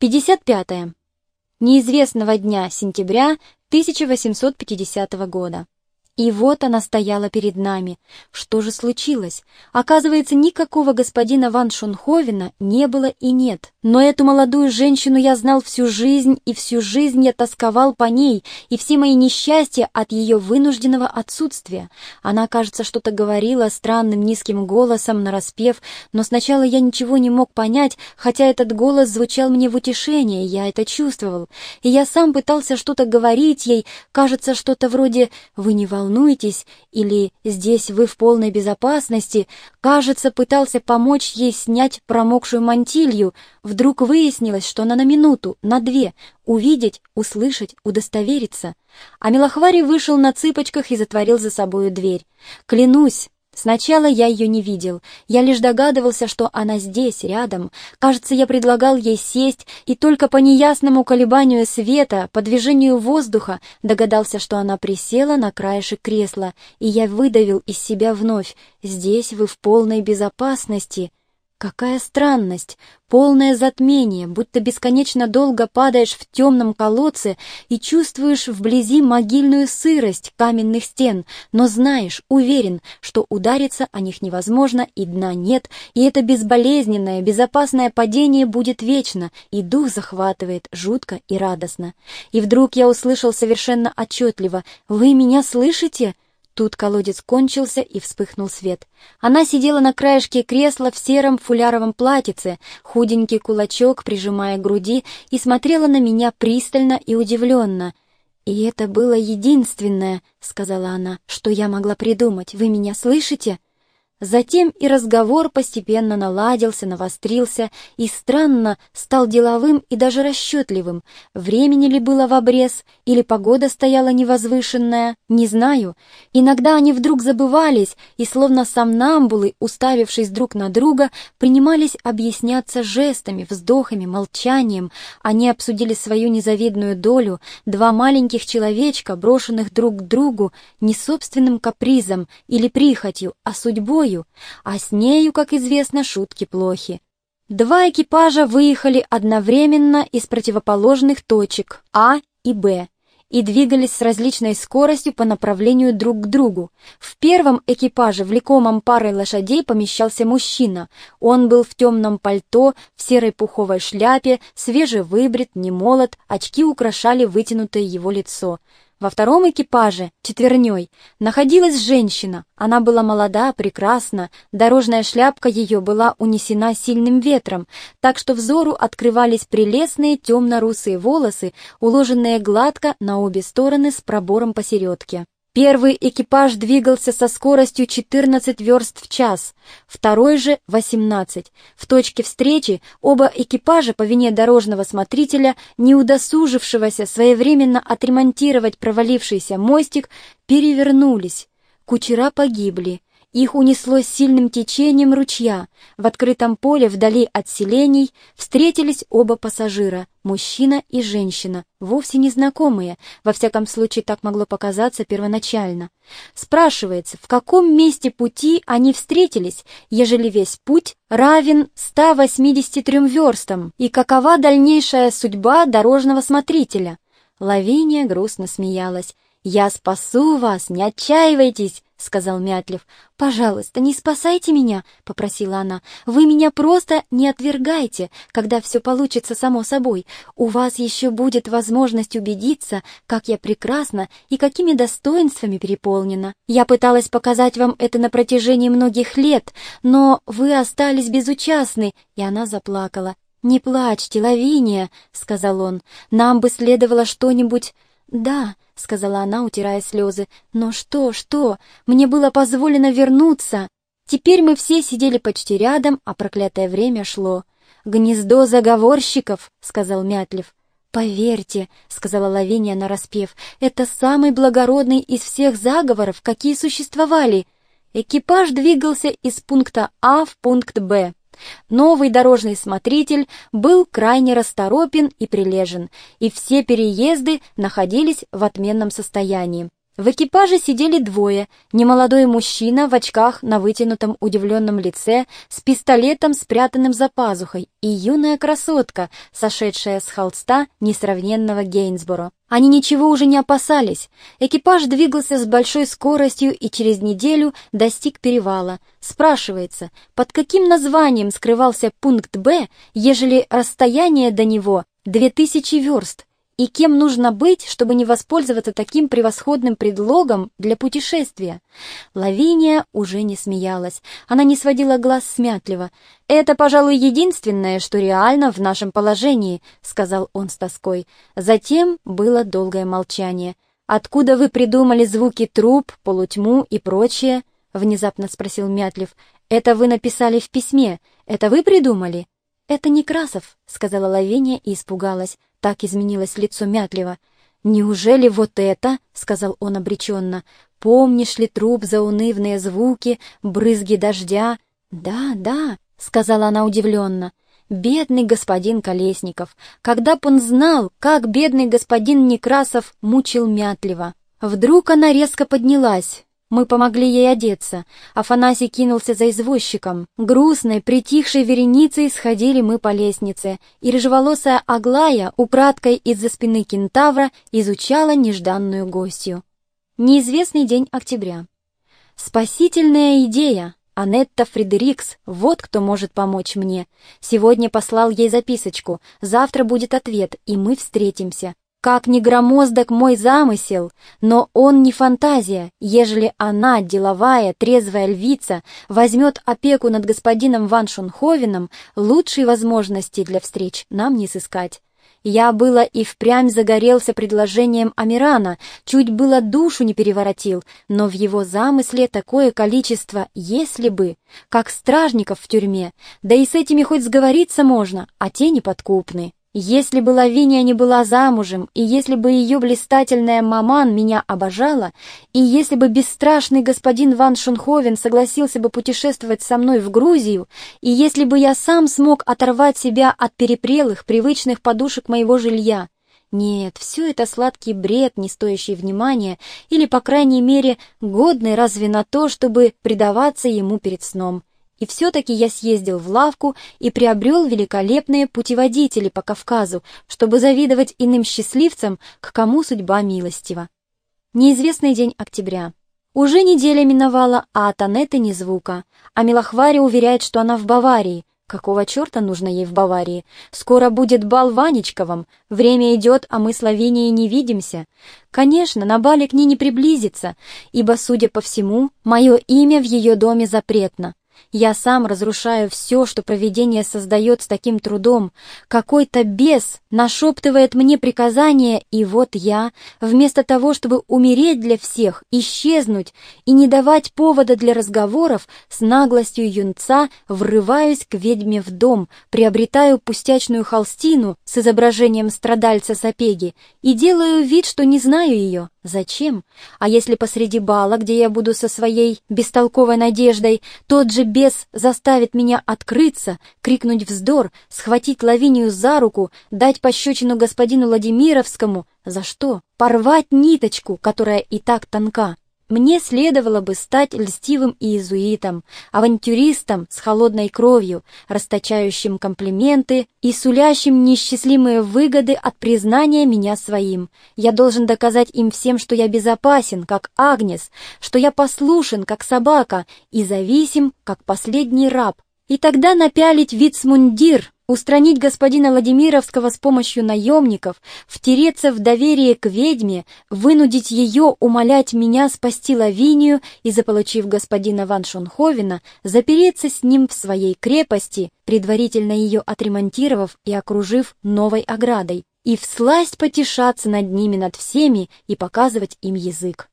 55. -е. Неизвестного дня сентября 1850 года. И вот она стояла перед нами. Что же случилось? Оказывается, никакого господина Ван Шунховена не было и нет. Но эту молодую женщину я знал всю жизнь, и всю жизнь я тосковал по ней, и все мои несчастья от ее вынужденного отсутствия. Она, кажется, что-то говорила странным низким голосом, нараспев, но сначала я ничего не мог понять, хотя этот голос звучал мне в утешение, я это чувствовал. И я сам пытался что-то говорить ей, кажется, что-то вроде «Вы не волнуйтесь, волнуетесь» или «здесь вы в полной безопасности», кажется, пытался помочь ей снять промокшую мантилью. Вдруг выяснилось, что она на минуту, на две, увидеть, услышать, удостовериться. А Милохвари вышел на цыпочках и затворил за собою дверь. Клянусь, Сначала я ее не видел, я лишь догадывался, что она здесь, рядом. Кажется, я предлагал ей сесть, и только по неясному колебанию света, по движению воздуха, догадался, что она присела на краешек кресла, и я выдавил из себя вновь «Здесь вы в полной безопасности». Какая странность, полное затмение, будто бесконечно долго падаешь в темном колодце и чувствуешь вблизи могильную сырость каменных стен, но знаешь, уверен, что удариться о них невозможно и дна нет, и это безболезненное, безопасное падение будет вечно, и дух захватывает жутко и радостно. И вдруг я услышал совершенно отчетливо «Вы меня слышите?» Тут колодец кончился и вспыхнул свет. Она сидела на краешке кресла в сером фуляровом платьице, худенький кулачок прижимая к груди, и смотрела на меня пристально и удивленно. «И это было единственное, — сказала она, — что я могла придумать. Вы меня слышите?» Затем и разговор постепенно наладился, навострился и, странно, стал деловым и даже расчетливым. Времени ли было в обрез, или погода стояла невозвышенная, не знаю. Иногда они вдруг забывались, и словно сомнамбулы, уставившись друг на друга, принимались объясняться жестами, вздохами, молчанием. Они обсудили свою незавидную долю, два маленьких человечка, брошенных друг к другу, не собственным капризом или прихотью, а судьбой, собою, а с нею, как известно, шутки плохи. Два экипажа выехали одновременно из противоположных точек А и Б и двигались с различной скоростью по направлению друг к другу. В первом экипаже, влекомом парой лошадей, помещался мужчина. Он был в темном пальто, в серой пуховой шляпе, свежевыбрит, немолод, очки украшали вытянутое его лицо. Во втором экипаже, четверней, находилась женщина. Она была молода, прекрасна, дорожная шляпка ее была унесена сильным ветром, так что взору открывались прелестные темно-русые волосы, уложенные гладко на обе стороны с пробором посередке. Первый экипаж двигался со скоростью 14 верст в час, второй же — 18. В точке встречи оба экипажа по вине дорожного смотрителя, не удосужившегося своевременно отремонтировать провалившийся мостик, перевернулись. Кучера погибли, их унесло сильным течением ручья. В открытом поле вдали от селений встретились оба пассажира, мужчина и женщина, вовсе незнакомые, во всяком случае так могло показаться первоначально. Спрашивается, в каком месте пути они встретились, ежели весь путь равен 183 верстам, и какова дальнейшая судьба дорожного смотрителя? Лавиния грустно смеялась. «Я спасу вас, не отчаивайтесь!» — сказал Мятлев. «Пожалуйста, не спасайте меня!» — попросила она. «Вы меня просто не отвергайте, когда все получится само собой. У вас еще будет возможность убедиться, как я прекрасна и какими достоинствами переполнена. Я пыталась показать вам это на протяжении многих лет, но вы остались безучастны!» И она заплакала. «Не плачьте, Лавиния!» — сказал он. «Нам бы следовало что-нибудь...» «Да», — сказала она, утирая слезы, — «но что, что? Мне было позволено вернуться». Теперь мы все сидели почти рядом, а проклятое время шло. «Гнездо заговорщиков», — сказал Мятлев. «Поверьте», — сказала Лавиния нараспев, — «это самый благородный из всех заговоров, какие существовали». Экипаж двигался из пункта А в пункт Б. Новый дорожный смотритель был крайне расторопен и прилежен, и все переезды находились в отменном состоянии. В экипаже сидели двое, немолодой мужчина в очках на вытянутом удивленном лице с пистолетом, спрятанным за пазухой, и юная красотка, сошедшая с холста несравненного Гейнсборо. Они ничего уже не опасались. Экипаж двигался с большой скоростью и через неделю достиг перевала. Спрашивается, под каким названием скрывался пункт «Б», ежели расстояние до него 2000 верст? И кем нужно быть, чтобы не воспользоваться таким превосходным предлогом для путешествия. Лавиния уже не смеялась, она не сводила глаз смятливо. «Это, пожалуй, единственное, что реально в нашем положении», — сказал он с тоской. Затем было долгое молчание. «Откуда вы придумали звуки труб, полутьму и прочее?» — внезапно спросил Мятлев. «Это вы написали в письме. Это вы придумали?» «Это Некрасов», — сказала Лавиния и испугалась. Так изменилось лицо Мятлева. «Неужели вот это?» — сказал он обреченно. «Помнишь ли труп заунывные звуки, брызги дождя?» «Да, да», — сказала она удивленно. «Бедный господин Колесников! Когда б он знал, как бедный господин Некрасов мучил Мятлева!» Вдруг она резко поднялась. Мы помогли ей одеться. Афанасий кинулся за извозчиком. Грустной, притихшей вереницей сходили мы по лестнице, и рыжеволосая Аглая, украдкой из-за спины кентавра, изучала нежданную гостью. Неизвестный день октября. Спасительная идея! Анетта Фредерикс, вот кто может помочь мне. Сегодня послал ей записочку, завтра будет ответ, и мы встретимся. Как ни громоздок мой замысел, но он не фантазия, ежели она, деловая, трезвая львица, возьмет опеку над господином Ван Шунховеном, лучшей возможности для встреч нам не сыскать. Я было и впрямь загорелся предложением Амирана, чуть было душу не переворотил, но в его замысле такое количество «если бы», как стражников в тюрьме, да и с этими хоть сговориться можно, а те неподкупны. Если бы Лавиния не была замужем, и если бы ее блистательная маман меня обожала, и если бы бесстрашный господин Ван Шунховен согласился бы путешествовать со мной в Грузию, и если бы я сам смог оторвать себя от перепрелых, привычных подушек моего жилья, нет, все это сладкий бред, не стоящий внимания, или, по крайней мере, годный разве на то, чтобы предаваться ему перед сном. И все-таки я съездил в лавку и приобрел великолепные путеводители по Кавказу, чтобы завидовать иным счастливцам, к кому судьба милостива. Неизвестный день октября. Уже неделя миновала, а от Анеты ни звука. А Милохвари уверяет, что она в Баварии. Какого черта нужно ей в Баварии? Скоро будет бал Ванечковым. Время идет, а мы с Лавинией не видимся. Конечно, на бале к ней не приблизиться, ибо, судя по всему, мое имя в ее доме запретно. Я сам разрушаю все, что провидение создает с таким трудом. Какой-то бес нашептывает мне приказания, и вот я, вместо того, чтобы умереть для всех, исчезнуть и не давать повода для разговоров, с наглостью юнца врываюсь к ведьме в дом, приобретаю пустячную холстину с изображением страдальца Сапеги и делаю вид, что не знаю ее. Зачем? А если посреди бала, где я буду со своей бестолковой надеждой, тот же бес заставит меня открыться, крикнуть вздор, схватить Лавинию за руку, дать пощечину господину Владимировскому? За что? Порвать ниточку, которая и так тонка. Мне следовало бы стать льстивым иезуитом, авантюристом с холодной кровью, расточающим комплименты и сулящим неисчислимые выгоды от признания меня своим. Я должен доказать им всем, что я безопасен, как Агнес, что я послушен, как собака, и зависим, как последний раб. И тогда напялить вицмундир, устранить господина Владимировского с помощью наемников, втереться в доверие к ведьме, вынудить ее умолять меня спасти Лавинию и, заполучив господина Ван Шунховена, запереться с ним в своей крепости, предварительно ее отремонтировав и окружив новой оградой, и всласть потешаться над ними над всеми и показывать им язык.